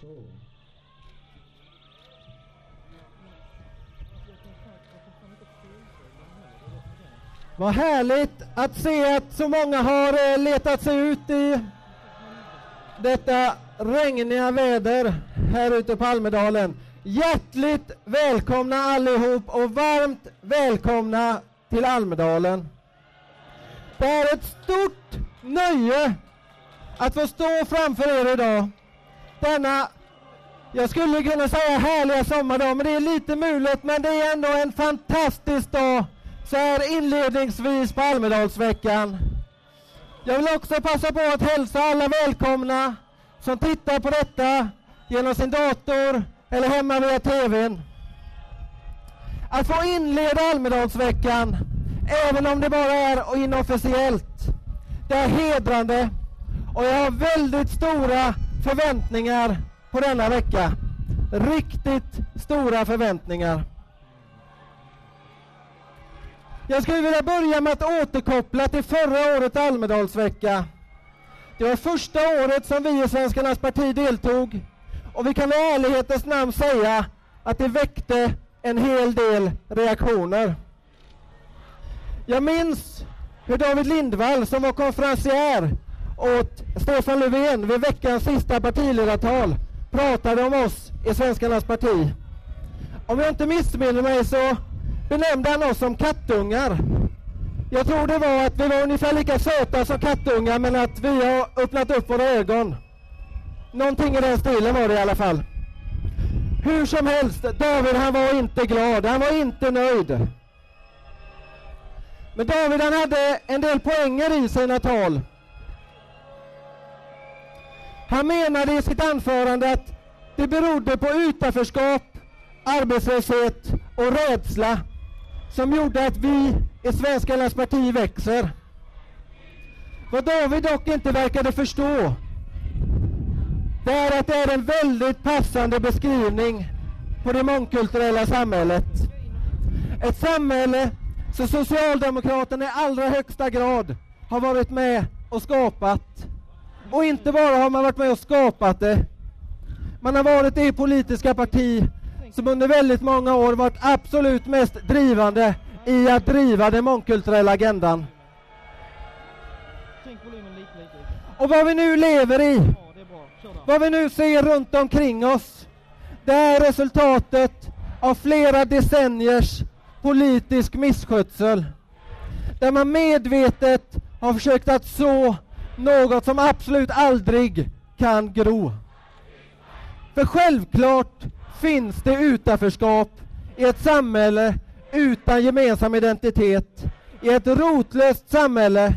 Så. Vad härligt att se att så många har eh, letat sig ut i detta regniga väder här ute på Almedalen. Hjärtligt välkomna allihop och varmt välkomna till Almedalen. Det är ett stort nöje att få stå framför er idag. Denna, jag skulle kunna säga härliga sommardag, men det är lite mulet, men det är ändå en fantastisk dag så här inledningsvis på Almedalsveckan. Jag vill också passa på att hälsa alla välkomna som tittar på detta genom sin dator eller hemma via TVn. Att få inleda Almedalsveckan, även om det bara är inofficiellt, det är hedrande och jag har väldigt stora förväntningar på denna vecka. Riktigt stora förväntningar. Jag skulle vilja börja med att återkoppla till förra årets Almedalsvecka. Det var första året som vi i Svenskarnas parti deltog och vi kan i ärlighetens namn säga att det väckte en hel del reaktioner. Jag minns hur David Lindvall som var konferencier åt Stefan Löfven vid veckans sista partiledartal pratade om oss i Svenskarnas parti. Om jag inte missminner mig så benämnde han oss som kattungar. Jag tror det var att vi var ungefär lika söta som kattungar men att vi har öppnat upp våra ögon. Någonting i den stilen var det i alla fall. Hur som helst, David han var inte glad, han var inte nöjd. Men David han hade en del poänger i sina tal. Han menade i sitt anförande att det berodde på utanförskap, arbetslöshet och rädsla som gjorde att vi i Svenskarnas parti växer. Vad David dock inte verkade förstå det är att det är en väldigt passande beskrivning på det mångkulturella samhället. Ett samhälle som Socialdemokraterna i allra högsta grad har varit med och skapat. Och inte bara har man varit med och skapat det, man har varit det politiska parti som under väldigt många år varit absolut mest drivande i att driva den mångkulturella agendan. Och vad vi nu lever i, vad vi nu ser runt omkring oss, det är resultatet av flera decenniers politisk misskötsel. Där man medvetet har försökt att så något som absolut aldrig kan gro. För självklart finns det utanförskap i ett samhälle utan gemensam identitet, i ett rotlöst samhälle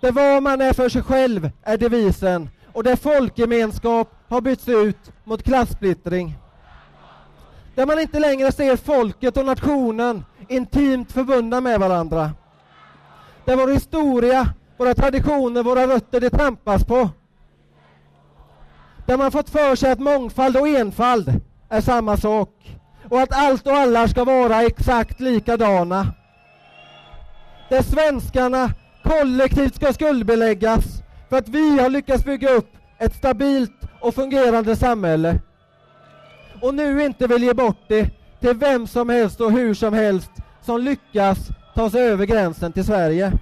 där var man är för sig själv är devisen och där folkgemenskap har bytts ut mot klassplittring. Där man inte längre ser folket och nationen intimt förbundna med varandra. Där vår historia, våra traditioner, våra rötter det trampas på. Där man fått för sig att mångfald och enfald är samma sak och att allt och alla ska vara exakt likadana. Där svenskarna kollektivt ska skuldbeläggas för att vi har lyckats bygga upp ett stabilt och fungerande samhälle och nu inte vill ge bort det till vem som helst och hur som helst som lyckas ta sig över gränsen till Sverige.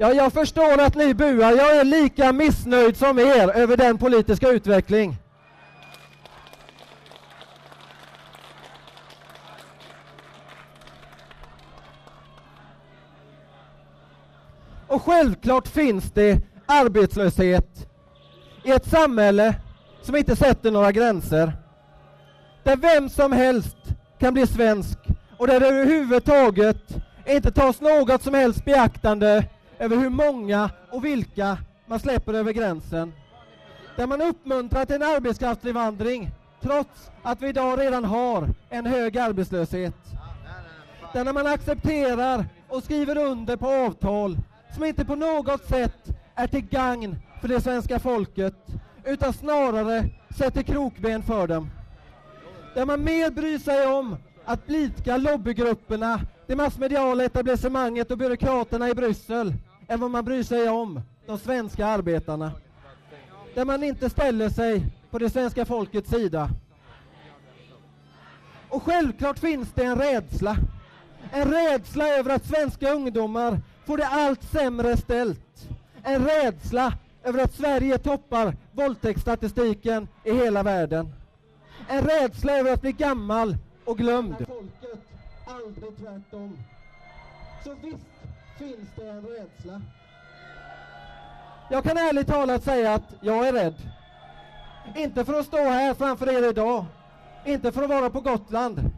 Ja, jag förstår att ni buar. Jag är lika missnöjd som er över den politiska utveckling. Och självklart finns det arbetslöshet i ett samhälle som inte sätter några gränser. Där vem som helst kan bli svensk och där det överhuvudtaget inte tas något som helst beaktande över hur många och vilka man släpper över gränsen. Där man uppmuntrar till en arbetskraftsinvandring trots att vi idag redan har en hög arbetslöshet. Där man accepterar och skriver under på avtal som inte på något sätt är till gagn för det svenska folket utan snarare sätter krokben för dem. Där man mer bryr sig om att blidka lobbygrupperna, det massmediala etablissemanget och byråkraterna i Bryssel än vad man bryr sig om de svenska arbetarna. Där man inte ställer sig på det svenska folkets sida. Och självklart finns det en rädsla. En rädsla över att svenska ungdomar får det allt sämre ställt. En rädsla över att Sverige toppar våldtäktsstatistiken i hela världen. En rädsla över att bli gammal och glömd. Folket, aldrig tvärtom. Så visst finns det en rädsla. Jag kan ärligt talat säga att jag är rädd. Inte för att stå här framför er idag. Inte för att vara på Gotland.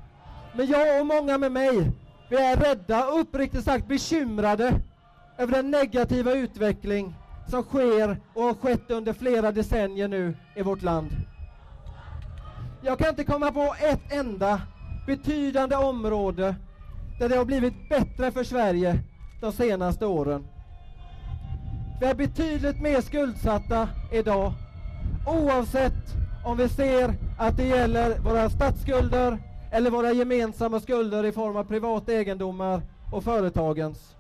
Men jag och många med mig, vi är rädda och uppriktigt sagt bekymrade över den negativa utveckling som sker och har skett under flera decennier nu i vårt land. Jag kan inte komma på ett enda betydande område där det har blivit bättre för Sverige de senaste åren. Vi är betydligt mer skuldsatta idag oavsett om vi ser att det gäller våra statsskulder eller våra gemensamma skulder i form av privata egendomar och företagens.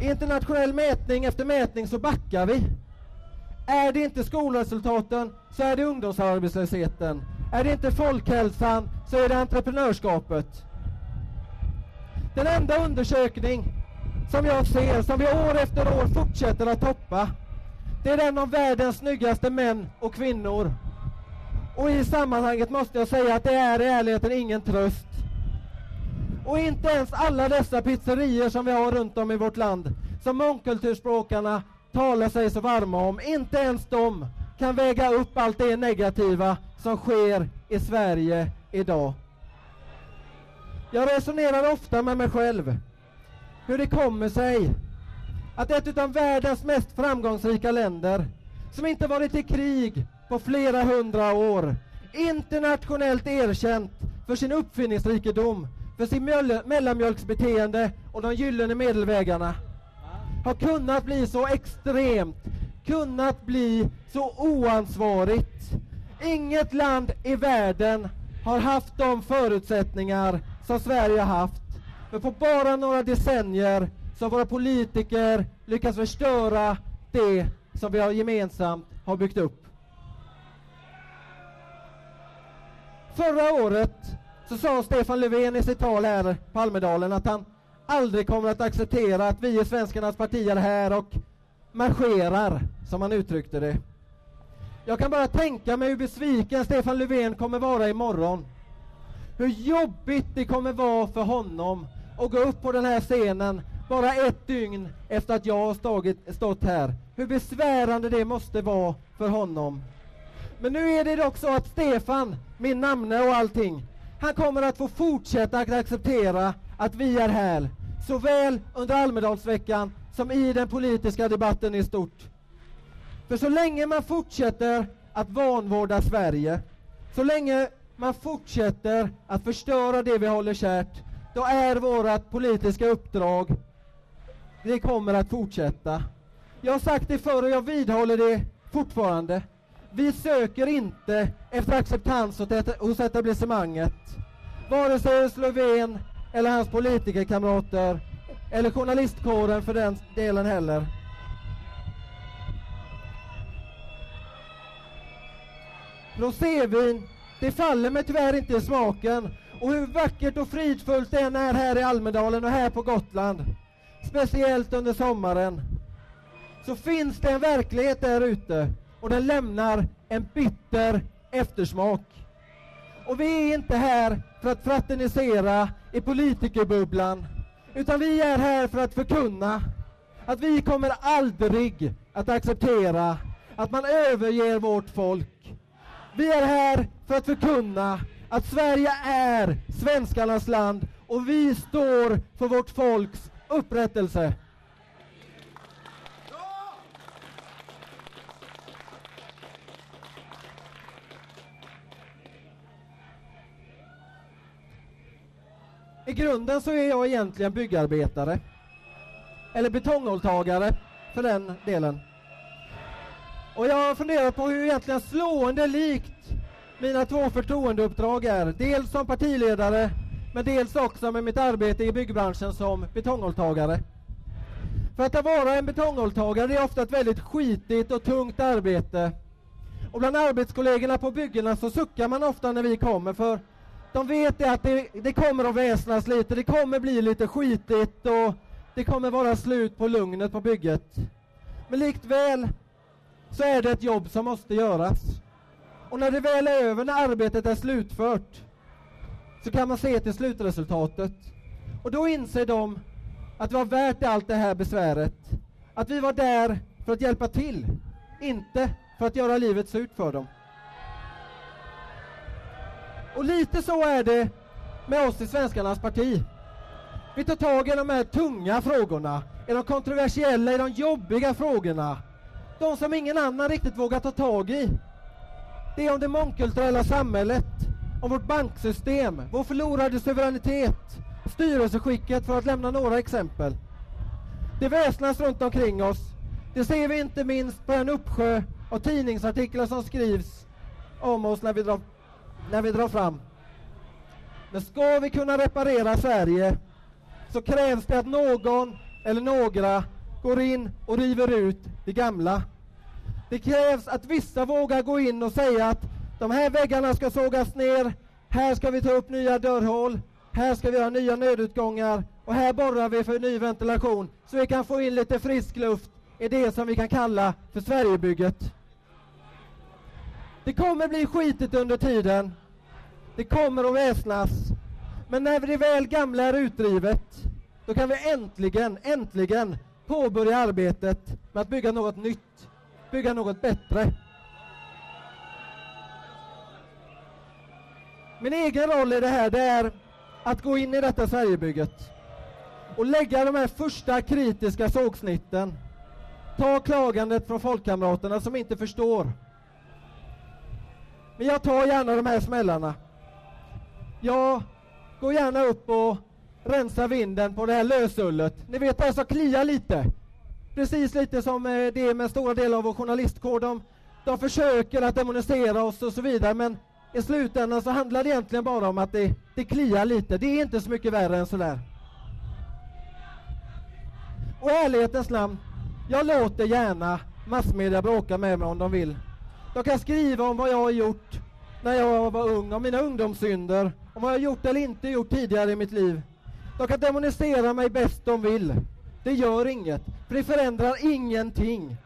I internationell mätning efter mätning så backar vi. Är det inte skolresultaten så är det ungdomsarbetslösheten. Är det inte folkhälsan så är det entreprenörskapet. Den enda undersökning som jag ser, som vi år efter år fortsätter att toppa, det är den om världens snyggaste män och kvinnor. Och i sammanhanget måste jag säga att det är i ärligheten ingen tröst. Och inte ens alla dessa pizzerior som vi har runt om i vårt land, som mångkulturspråkarna talar sig så varma om, inte ens de kan väga upp allt det negativa som sker i Sverige idag. Jag resonerar ofta med mig själv hur det kommer sig att ett av världens mest framgångsrika länder som inte varit i krig på flera hundra år internationellt erkänt för sin uppfinningsrikedom, för sin mellanmjölksbeteende och de gyllene medelvägarna har kunnat bli så extremt, kunnat bli så oansvarigt. Inget land i världen har haft de förutsättningar som Sverige har haft. Men på bara några decennier så har våra politiker lyckats förstöra det som vi har gemensamt har byggt upp. Förra året så sa Stefan Löfven i sitt tal här på Almedalen att han aldrig kommer att acceptera att vi i Svenskarnas parti är här och marscherar, som han uttryckte det. Jag kan bara tänka mig hur besviken Stefan Löfven kommer vara imorgon. Hur jobbigt det kommer vara för honom och gå upp på den här scenen bara ett dygn efter att jag har stagit, stått här. Hur besvärande det måste vara för honom. Men nu är det dock så att Stefan, min namne och allting, han kommer att få fortsätta att acceptera att vi är här, såväl under Almedalsveckan som i den politiska debatten i stort. För så länge man fortsätter att vanvårda Sverige, så länge man fortsätter att förstöra det vi håller kärt, då är vårt politiska uppdrag, det kommer att fortsätta. Jag har sagt det förr och jag vidhåller det fortfarande. Vi söker inte efter acceptans hos etablissemanget. Vare sig hos Löfven eller hans politikerkamrater eller journalistkåren för den delen heller. Rosévin, det faller mig tyvärr inte i smaken och hur vackert och fridfullt det än är här i Almedalen och här på Gotland, speciellt under sommaren, så finns det en verklighet där ute och den lämnar en bitter eftersmak. Och vi är inte här för att fraternisera i politikerbubblan, utan vi är här för att förkunna att vi kommer aldrig att acceptera att man överger vårt folk. Vi är här för att förkunna att Sverige är svenskarnas land och vi står för vårt folks upprättelse. I grunden så är jag egentligen byggarbetare. Eller betonghålltagare för den delen. Och jag har funderat på hur egentligen slående likt mina två förtroendeuppdrag är. Dels som partiledare men dels också med mitt arbete i byggbranschen som betonghålltagare. För att vara en betonghålltagare är ofta ett väldigt skitigt och tungt arbete. Och bland arbetskollegorna på byggena så suckar man ofta när vi kommer för de vet att det, det kommer att väsnas lite, det kommer bli lite skitigt och det kommer vara slut på lugnet på bygget. Men likt väl så är det ett jobb som måste göras. Och när det väl är över, när arbetet är slutfört, så kan man se till slutresultatet. Och då inser de att det var värt allt det här besväret. Att vi var där för att hjälpa till, inte för att göra livet surt för dem. Och lite så är det med oss i Svenskarnas parti. Vi tar tag i de här tunga frågorna, i de kontroversiella, i de jobbiga frågorna. De som ingen annan riktigt vågar ta tag i. Det är om det mångkulturella samhället, om vårt banksystem, vår förlorade suveränitet, styrelseskicket för att lämna några exempel. Det väsnas runt omkring oss. Det ser vi inte minst på en uppsjö av tidningsartiklar som skrivs om oss när vi drar, när vi drar fram. Men ska vi kunna reparera Sverige så krävs det att någon eller några går in och river ut det gamla. Det krävs att vissa vågar gå in och säga att de här väggarna ska sågas ner, här ska vi ta upp nya dörrhål, här ska vi ha nya nödutgångar och här borrar vi för ny ventilation så vi kan få in lite frisk luft i det som vi kan kalla för Sverigebygget. Det kommer bli skitigt under tiden. Det kommer att väsnas. Men när det väl gamla är utdrivet, då kan vi äntligen, äntligen påbörja arbetet med att bygga något nytt, bygga något bättre. Min egen roll i det här, det är att gå in i detta Sverigebygget och lägga de här första kritiska sågsnitten. Ta klagandet från folkkamraterna som inte förstår. Men jag tar gärna de här smällarna. Jag går gärna upp och rensar vinden på det här lösullet. Ni vet det som kliar lite. Precis lite som eh, det med stora delar av vår journalistkår. De, de försöker att demonisera oss och så vidare men i slutändan så handlar det egentligen bara om att det, det kliar lite. Det är inte så mycket värre än sådär. Och i ärlighetens namn, jag låter gärna massmedia bråka med mig om de vill. De kan skriva om vad jag har gjort när jag var ung, om mina ungdomssynder, om vad jag gjort eller inte gjort tidigare i mitt liv. De kan demonisera mig bäst de vill. Det gör inget, för det förändrar ingenting.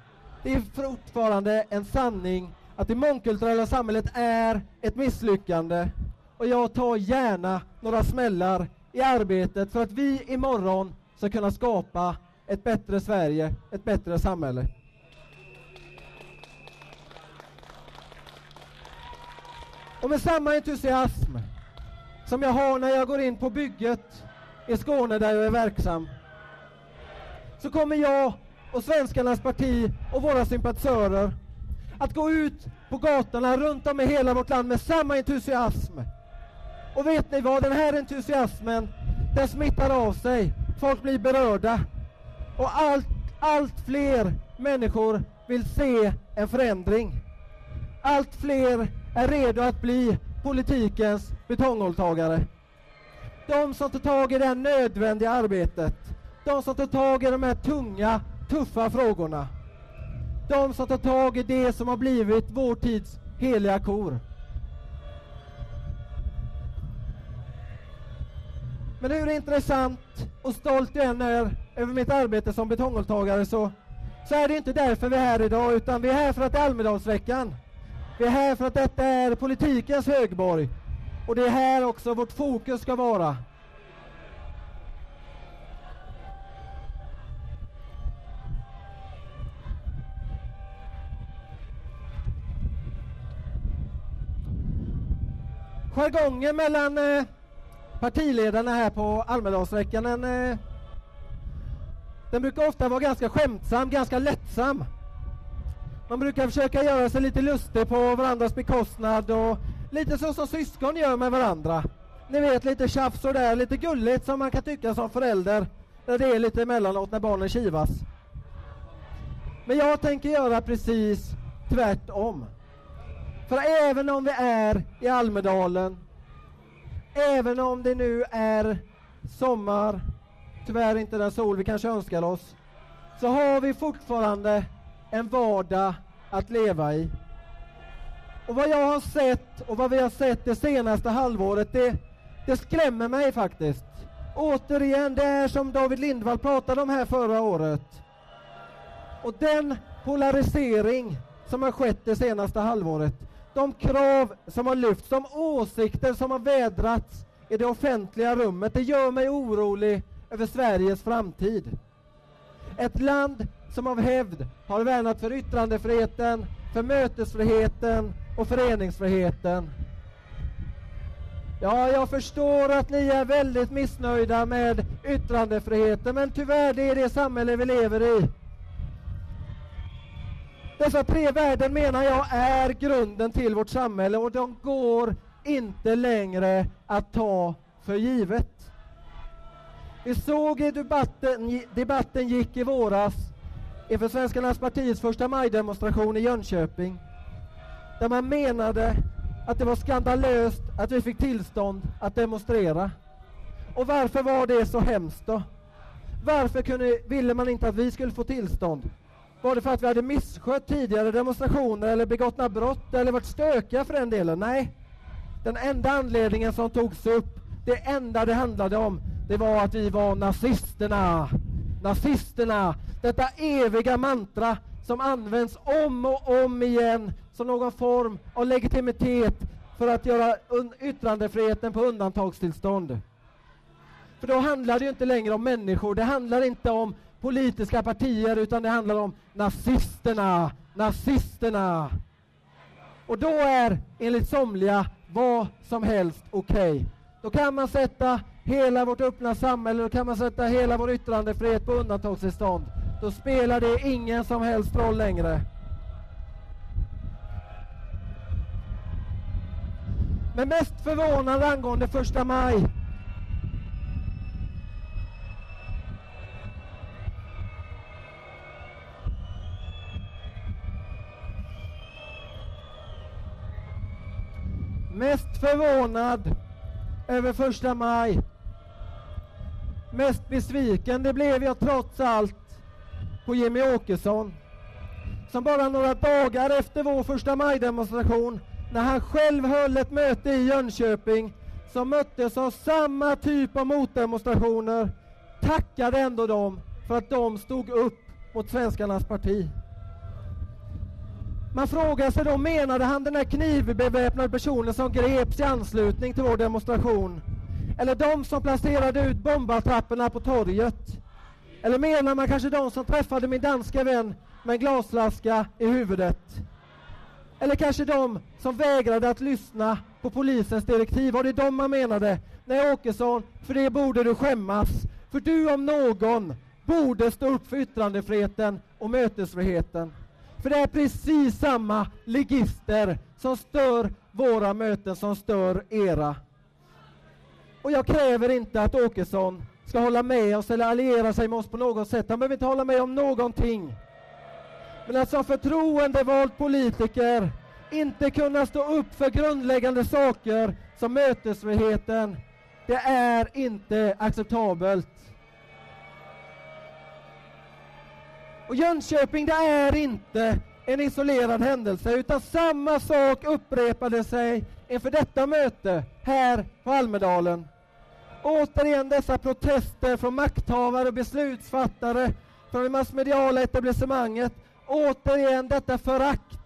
Det är fortfarande en sanning att det mångkulturella samhället är ett misslyckande och jag tar gärna några smällar i arbetet för att vi imorgon ska kunna skapa ett bättre Sverige, ett bättre samhälle. Och med samma entusiasm som jag har när jag går in på bygget i Skåne där jag är verksam så kommer jag och Svenskarnas parti och våra sympatisörer att gå ut på gatorna runt om i hela vårt land med samma entusiasm. Och vet ni vad? Den här entusiasmen, den smittar av sig. Folk blir berörda. Och allt, allt fler människor vill se en förändring. Allt fler är redo att bli politikens betonghålltagare. De som tar tag i det nödvändiga arbetet. De som tar tag i de här tunga, tuffa frågorna. De som tar tag i det som har blivit vår tids heliga kor. Men hur intressant och stolt jag än är över mitt arbete som betonghålltagare så, så är det inte därför vi är här idag utan vi är här för att det är Almedalsveckan. Vi är här för att detta är politikens högborg och det är här också vårt fokus ska vara. Jargongen mellan eh, partiledarna här på Almedalsveckan den, eh, den brukar ofta vara ganska skämtsam, ganska lättsam. Man brukar försöka göra sig lite lustig på varandras bekostnad och lite så som syskon gör med varandra. Ni vet lite tjafs och där, lite gulligt som man kan tycka som förälder där det är lite emellanåt när barnen kivas. Men jag tänker göra precis tvärtom. För även om vi är i Almedalen, även om det nu är sommar, tyvärr inte den sol vi kanske önskar oss, så har vi fortfarande en vardag att leva i. Och vad jag har sett och vad vi har sett det senaste halvåret, det, det skrämmer mig faktiskt. Återigen, det är som David Lindvall pratade om här förra året. Och den polarisering som har skett det senaste halvåret, de krav som har lyfts, de åsikter som har vädrats i det offentliga rummet, det gör mig orolig över Sveriges framtid. Ett land som av hävd har värnat för yttrandefriheten, för mötesfriheten och föreningsfriheten. Ja, jag förstår att ni är väldigt missnöjda med yttrandefriheten, men tyvärr, det är det samhälle vi lever i. Dessa tre värden menar jag är grunden till vårt samhälle och de går inte längre att ta för givet. Vi såg i debatten, debatten gick i våras inför Svenskarnas partiets första majdemonstration i Jönköping där man menade att det var skandalöst att vi fick tillstånd att demonstrera. Och varför var det så hemskt då? Varför kunde, ville man inte att vi skulle få tillstånd? Var det för att vi hade misskött tidigare demonstrationer eller begått några brott eller varit stökiga för den delen? Nej. Den enda anledningen som togs upp, det enda det handlade om, det var att vi var nazisterna. Nazisterna! Detta eviga mantra som används om och om igen som någon form av legitimitet för att göra yttrandefriheten på undantagstillstånd. För då handlar det ju inte längre om människor, det handlar inte om politiska partier utan det handlar om nazisterna, nazisterna. Och då är enligt somliga vad som helst okej. Okay. Då kan man sätta hela vårt öppna samhälle, då kan man sätta hela vår yttrandefrihet på undantagstillstånd. Då spelar det ingen som helst roll längre. Men mest förvånande angående första maj Mest förvånad över första maj. Mest besviken det blev jag trots allt på Jimmy Åkesson. Som bara några dagar efter vår första maj-demonstration när han själv höll ett möte i Jönköping som möttes av samma typ av motdemonstrationer tackade ändå dem för att de stod upp mot svenskarnas parti. Man frågar sig då, menade han den här knivbeväpnade personen som greps i anslutning till vår demonstration? Eller de som placerade ut bombattrapporna på torget? Eller menar man kanske de som träffade min danska vän med en glasflaska i huvudet? Eller kanske de som vägrade att lyssna på polisens direktiv? Var det de man menade? Nej Åkesson, för det borde du skämmas. För du om någon borde stå upp för yttrandefriheten och mötesfriheten. För det är precis samma ligister som stör våra möten som stör era. Och jag kräver inte att Åkesson ska hålla med oss eller alliera sig med oss på något sätt. Han behöver inte hålla med om någonting. Men att som förtroendevald politiker inte kunna stå upp för grundläggande saker som mötesfriheten, det är inte acceptabelt. Och Jönköping, det är inte en isolerad händelse, utan samma sak upprepade sig inför detta möte här på Almedalen. Återigen dessa protester från makthavare och beslutsfattare från det massmediala etablissemanget. Återigen detta förakt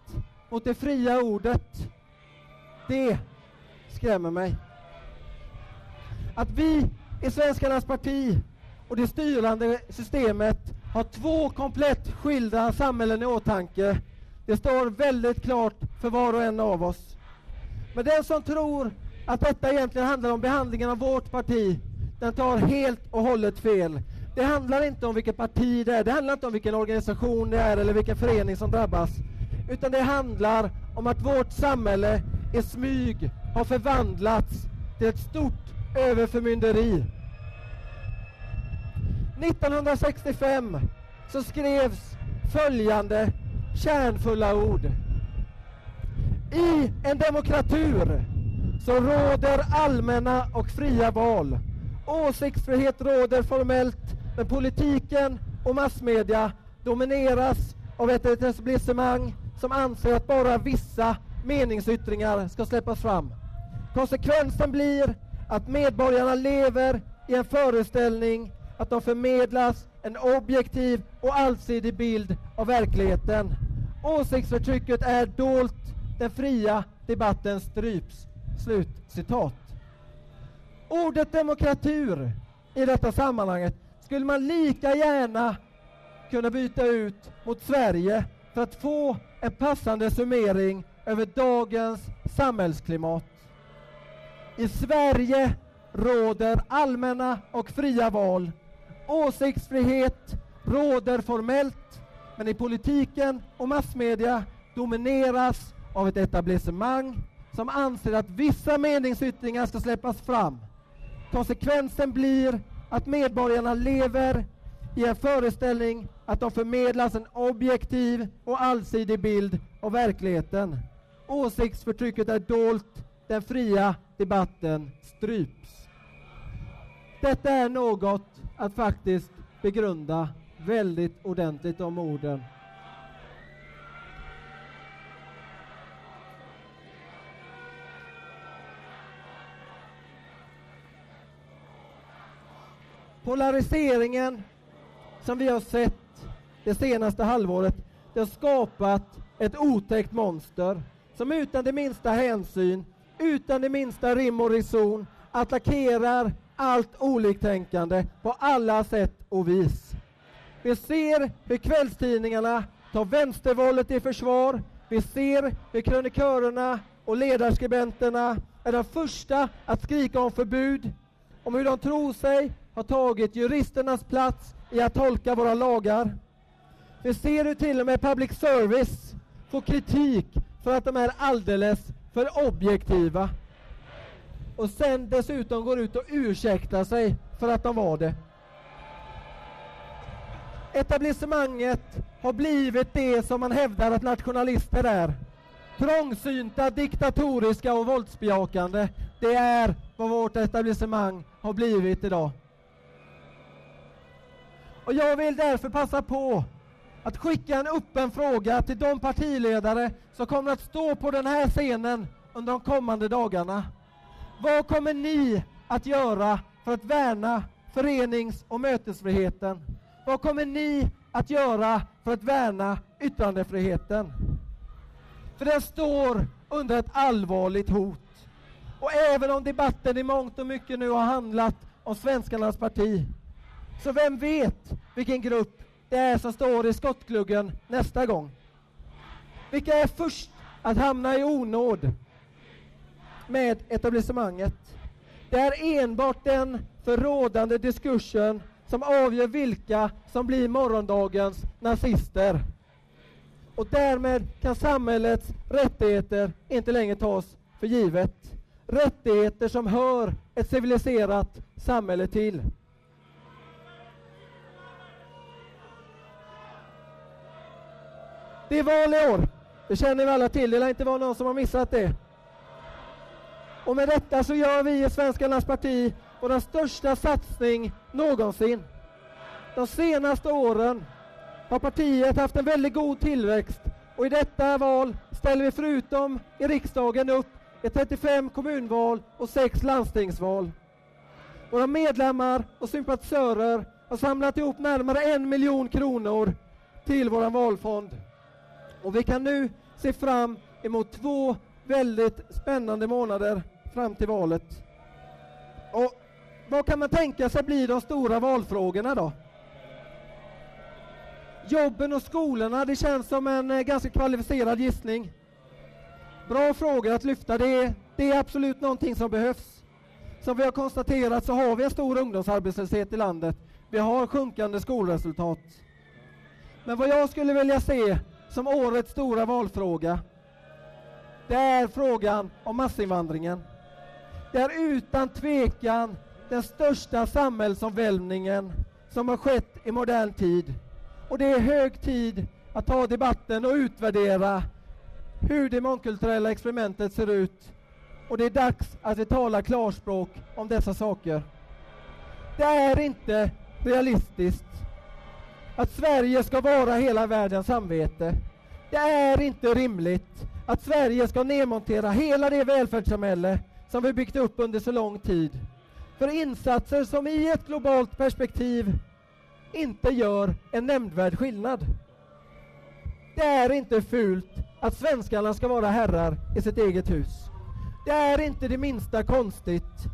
mot det fria ordet. Det skrämmer mig. Att vi i Svenskarnas parti och det styrande systemet har två komplett skilda samhällen i åtanke. Det står väldigt klart för var och en av oss. Men den som tror att detta egentligen handlar om behandlingen av vårt parti, den tar helt och hållet fel. Det handlar inte om vilket parti det är, det handlar inte om vilken organisation det är eller vilken förening som drabbas. Utan det handlar om att vårt samhälle i smyg har förvandlats till ett stort överförmynderi 1965 så skrevs följande kärnfulla ord. I en demokratur så råder allmänna och fria val. Åsiktsfrihet råder formellt, men politiken och massmedia domineras av ett etablissemang som anser att bara vissa meningsyttringar ska släppas fram. Konsekvensen blir att medborgarna lever i en föreställning att de förmedlas en objektiv och allsidig bild av verkligheten. Åsiktsförtrycket är dolt, den fria debatten stryps. Slut citat. Ordet demokratur i detta sammanhanget skulle man lika gärna kunna byta ut mot Sverige för att få en passande summering över dagens samhällsklimat. I Sverige råder allmänna och fria val. Åsiktsfrihet råder formellt, men i politiken och massmedia domineras av ett etablissemang som anser att vissa meningsyttringar ska släppas fram. Konsekvensen blir att medborgarna lever i en föreställning att de förmedlas en objektiv och allsidig bild av verkligheten. Åsiktsförtrycket är dolt, den fria debatten stryps. Detta är något att faktiskt begrunda väldigt ordentligt de orden. Polariseringen som vi har sett det senaste halvåret det har skapat ett otäckt monster som utan det minsta hänsyn, utan det minsta rim och reson attackerar allt oliktänkande på alla sätt och vis. Vi ser hur kvällstidningarna tar vänstervåldet i försvar. Vi ser hur krönikörerna och ledarskribenterna är de första att skrika om förbud, om hur de tror sig ha tagit juristernas plats i att tolka våra lagar. Vi ser hur till och med public service får kritik för att de är alldeles för objektiva. Och sen dessutom går ut och ursäktar sig för att de var det. Etablissemanget har blivit det som man hävdar att nationalister är. Trångsynta, diktatoriska och våldsbejakande. Det är vad vårt etablissemang har blivit idag. Och jag vill därför passa på att skicka en öppen fråga till de partiledare som kommer att stå på den här scenen under de kommande dagarna. Vad kommer ni att göra för att värna förenings och mötesfriheten? Vad kommer ni att göra för att värna yttrandefriheten? För den står under ett allvarligt hot. Och även om debatten i mångt och mycket nu har handlat om svenskarnas parti så vem vet vilken grupp det är som står i skottgluggen nästa gång? Vilka är först att hamna i onåd med etablissemanget? Det är enbart den förrådande diskursen som avgör vilka som blir morgondagens nazister. Och därmed kan samhällets rättigheter inte längre tas för givet. Rättigheter som hör ett civiliserat samhälle till. Det är val i år. Det känner vi alla till. Det lär inte vara någon som har missat det. Och med detta så gör vi i Svenskarnas parti vår största satsning någonsin. De senaste åren har partiet haft en väldigt god tillväxt och i detta val ställer vi förutom i riksdagen upp i 35 kommunval och 6 landstingsval. Våra medlemmar och sympatisörer har samlat ihop närmare en miljon kronor till vår valfond. Och vi kan nu se fram emot två väldigt spännande månader fram till valet. Och vad kan man tänka sig blir de stora valfrågorna då? Jobben och skolorna, det känns som en eh, ganska kvalificerad gissning. Bra frågor att lyfta, det är, det är absolut någonting som behövs. Som vi har konstaterat så har vi en stor ungdomsarbetslöshet i landet. Vi har sjunkande skolresultat. Men vad jag skulle vilja se som årets stora valfråga, det är frågan om massinvandringen. Det är utan tvekan den största samhällsomvälvningen som har skett i modern tid. Och det är hög tid att ta debatten och utvärdera hur det mångkulturella experimentet ser ut. Och det är dags att vi talar klarspråk om dessa saker. Det är inte realistiskt att Sverige ska vara hela världens samvete. Det är inte rimligt att Sverige ska nedmontera hela det välfärdssamhälle som vi byggt upp under så lång tid för insatser som i ett globalt perspektiv inte gör en nämnvärd skillnad. Det är inte fult att svenskarna ska vara herrar i sitt eget hus. Det är inte det minsta konstigt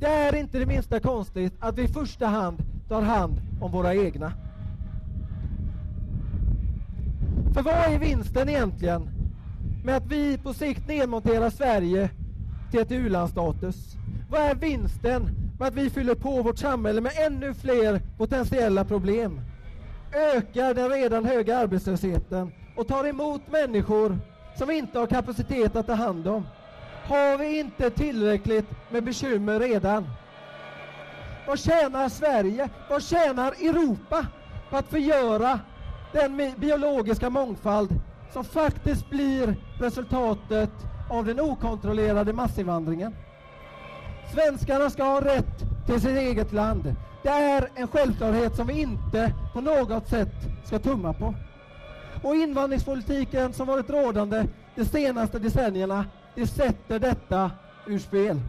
det är inte det minsta konstigt att vi i första hand tar hand om våra egna. För vad är vinsten egentligen med att vi på sikt nedmonterar Sverige till ett u-landsstatus? Vad är vinsten med att vi fyller på vårt samhälle med ännu fler potentiella problem? Ökar den redan höga arbetslösheten och tar emot människor som vi inte har kapacitet att ta hand om? Har vi inte tillräckligt med bekymmer redan? Vad tjänar Sverige? Vad tjänar Europa på att förgöra den biologiska mångfald som faktiskt blir resultatet av den okontrollerade massinvandringen? Svenskarna ska ha rätt till sitt eget land. Det är en självklarhet som vi inte på något sätt ska tumma på. Och invandringspolitiken som varit rådande de senaste decennierna det sätter detta ur spel.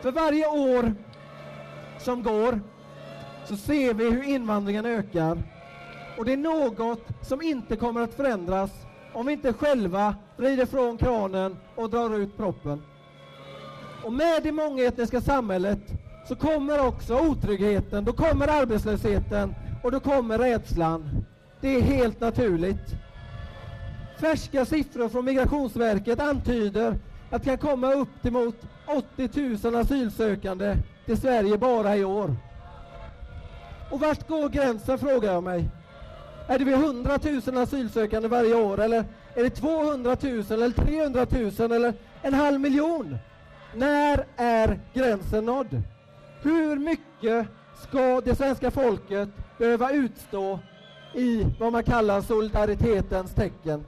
För varje år som går så ser vi hur invandringen ökar. Och det är något som inte kommer att förändras om vi inte själva vrider från kranen och drar ut proppen. Och med det mångetniska samhället så kommer också otryggheten, då kommer arbetslösheten, och då kommer rädslan. Det är helt naturligt. Färska siffror från Migrationsverket antyder att det kan komma upp till mot 80 000 asylsökande till Sverige bara i år. Och vart går gränsen frågar jag mig. Är det vid 100 000 asylsökande varje år eller är det 200 000 eller 300 000 eller en halv miljon? När är gränsen nådd? Hur mycket ska det svenska folket behöva utstå i vad man kallar solidaritetens tecken?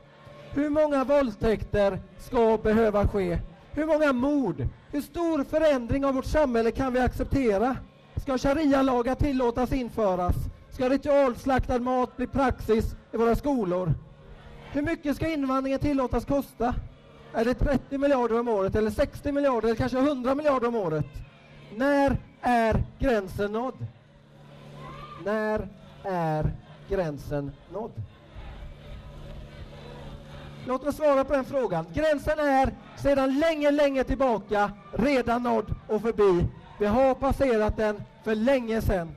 Hur många våldtäkter ska behöva ske? Hur många mord? Hur stor förändring av vårt samhälle kan vi acceptera? Ska sharia-lagar tillåtas införas? Ska ritualslaktad mat bli praxis i våra skolor? Hur mycket ska invandringen tillåtas kosta? Är det 30 miljarder om året eller 60 miljarder eller kanske 100 miljarder om året? När är gränsen nådd? När är gränsen nådd? Låt mig svara på den frågan. Gränsen är sedan länge, länge tillbaka redan nådd och förbi. Vi har passerat den för länge sedan.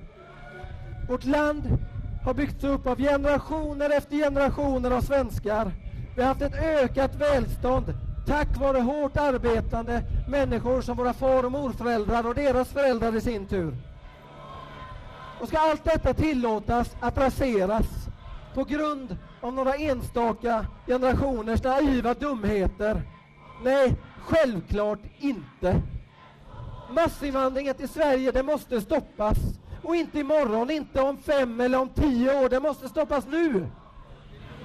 Vårt land har byggts upp av generationer efter generationer av svenskar. Vi har haft ett ökat välstånd tack vare hårt arbetande människor som våra far och morföräldrar och deras föräldrar i sin tur. Och ska allt detta tillåtas att raseras på grund av några enstaka generationers naiva dumheter? Nej, självklart inte. Massinvandringen till Sverige, det måste stoppas. Och inte imorgon, inte om fem eller om tio år, det måste stoppas nu.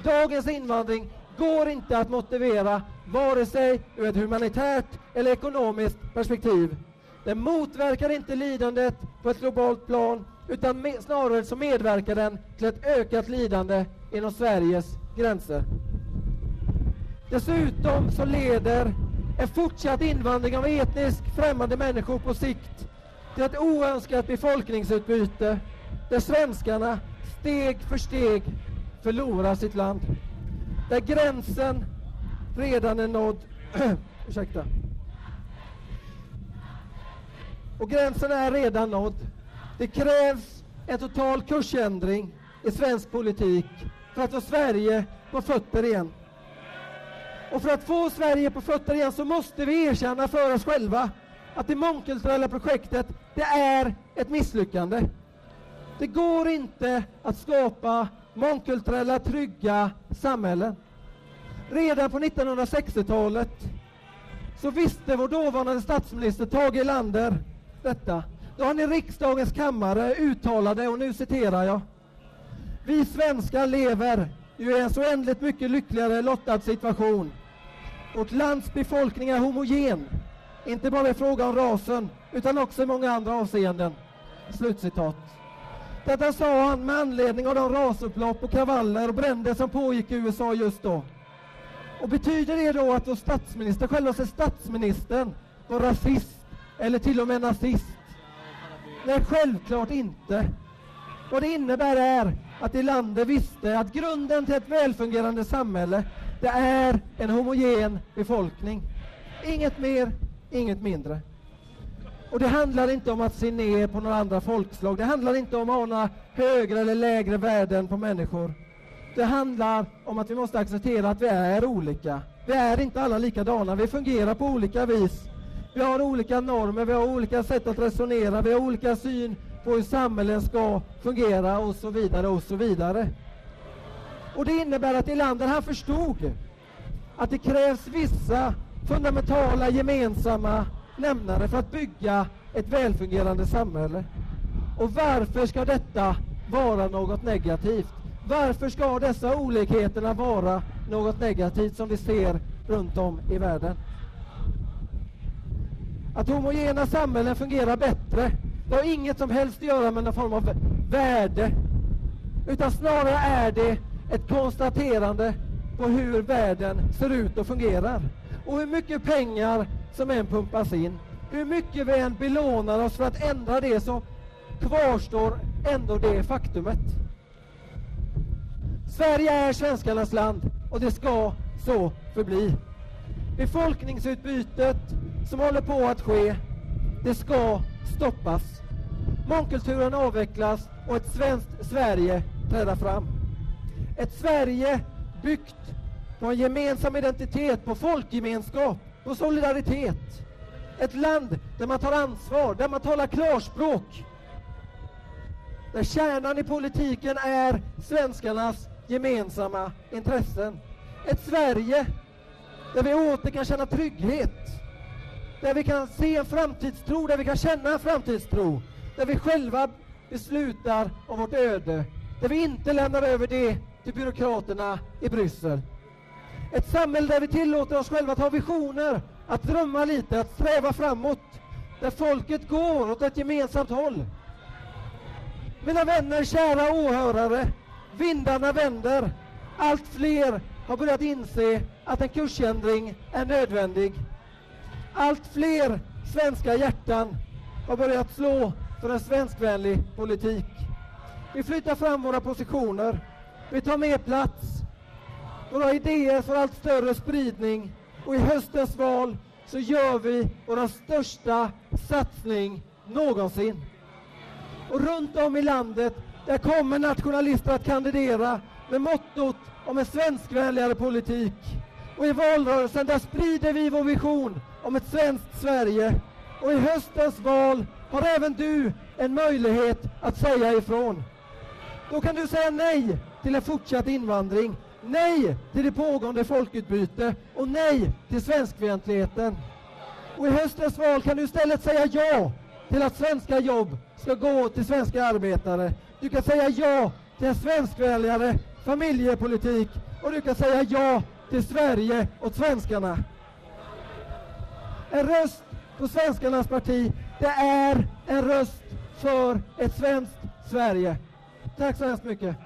Dagens invandring går inte att motivera vare sig ur ett humanitärt eller ekonomiskt perspektiv. Den motverkar inte lidandet på ett globalt plan utan med, snarare så medverkar den till ett ökat lidande inom Sveriges gränser. Dessutom så leder en fortsatt invandring av etniskt främmande människor på sikt till ett oönskat befolkningsutbyte där svenskarna steg för steg förlorar sitt land. Där gränsen redan är nådd. Ursäkta. Och gränsen är redan nådd. Det krävs en total kursändring i svensk politik för att få Sverige på fötter igen. Och för att få Sverige på fötter igen så måste vi erkänna för oss själva att det mångkulturella projektet, det är ett misslyckande. Det går inte att skapa mångkulturella, trygga samhällen. Redan på 1960-talet så visste vår dåvarande statsminister Tage Erlander detta. Då han i riksdagens kammare uttalade, och nu citerar jag. Vi svenskar lever ju i en så oändligt mycket lyckligare lottad situation. Vårt lands befolkning är homogen. Inte bara i fråga om rasen, utan också i många andra avseenden. Slutcitat. Detta sa han med anledning av de rasupplopp och kravaller och bränder som pågick i USA just då. Och betyder det då att vår statsminister, självaste statsministern, var rasist eller till och med nazist? Nej, självklart inte. Vad det innebär är att Erlander visste att grunden till ett välfungerande samhälle, det är en homogen befolkning. Inget mer, inget mindre. Och det handlar inte om att se ner på några andra folkslag. Det handlar inte om att ha några högre eller lägre värden på människor. Det handlar om att vi måste acceptera att vi är olika. Vi är inte alla likadana. Vi fungerar på olika vis. Vi har olika normer, vi har olika sätt att resonera, vi har olika syn på hur samhällen ska fungera och så vidare och så vidare. Och det innebär att Elander han förstod att det krävs vissa fundamentala gemensamma nämnare för att bygga ett välfungerande samhälle. Och varför ska detta vara något negativt? Varför ska dessa olikheterna vara något negativt som vi ser runt om i världen? Att homogena samhällen fungerar bättre, det har inget som helst att göra med någon form av värde. Utan snarare är det ett konstaterande på hur världen ser ut och fungerar. Och hur mycket pengar som än pumpas in. Hur mycket vi än belånar oss för att ändra det så kvarstår ändå det faktumet. Sverige är svenskarnas land och det ska så förbli. Befolkningsutbytet som håller på att ske, det ska stoppas. Mångkulturen avvecklas och ett svenskt Sverige träda fram. Ett Sverige byggt på en gemensam identitet, på folkgemenskap, på solidaritet. Ett land där man tar ansvar, där man talar klarspråk. Där kärnan i politiken är svenskarnas gemensamma intressen. Ett Sverige där vi åter kan känna trygghet. Där vi kan se en framtidstro, där vi kan känna en framtidstro. Där vi själva beslutar om vårt öde. Där vi inte lämnar över det till byråkraterna i Bryssel. Ett samhälle där vi tillåter oss själva att ha visioner, att drömma lite, att sträva framåt. Där folket går åt ett gemensamt håll. Mina vänner, kära åhörare, vindarna vänder. Allt fler har börjat inse att en kursändring är nödvändig. Allt fler svenska hjärtan har börjat slå för en svenskvänlig politik. Vi flyttar fram våra positioner. Vi tar mer plats. Våra idéer får allt större spridning och i höstens val så gör vi vår största satsning någonsin. Och runt om i landet där kommer nationalister att kandidera med mottot om en svenskvänligare politik. Och i valrörelsen där sprider vi vår vision om ett svenskt Sverige. Och i höstens val har även du en möjlighet att säga ifrån. Då kan du säga nej till en fortsatt invandring, nej till det pågående folkutbyte och nej till svenskfientligheten. Och i höstens val kan du istället säga ja till att svenska jobb ska gå till svenska arbetare. Du kan säga ja till en svenskvänligare familjepolitik och du kan säga ja till Sverige och svenskarna. En röst på svenskarnas parti, det är en röst för ett svenskt Sverige. Tack så hemskt mycket.